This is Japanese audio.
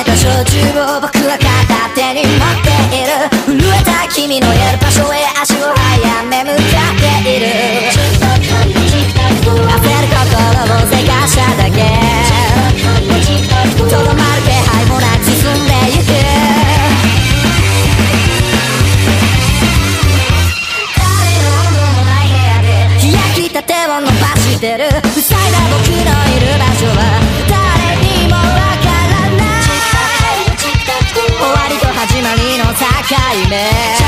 焼酎を僕は片手に持っている震えた君のいる場所へ足を早め向かっている焦る心をせかしただけとどまる気配もなく進んでゆく焼きたてを伸ばしてる。塞いだ僕のいる場所。境目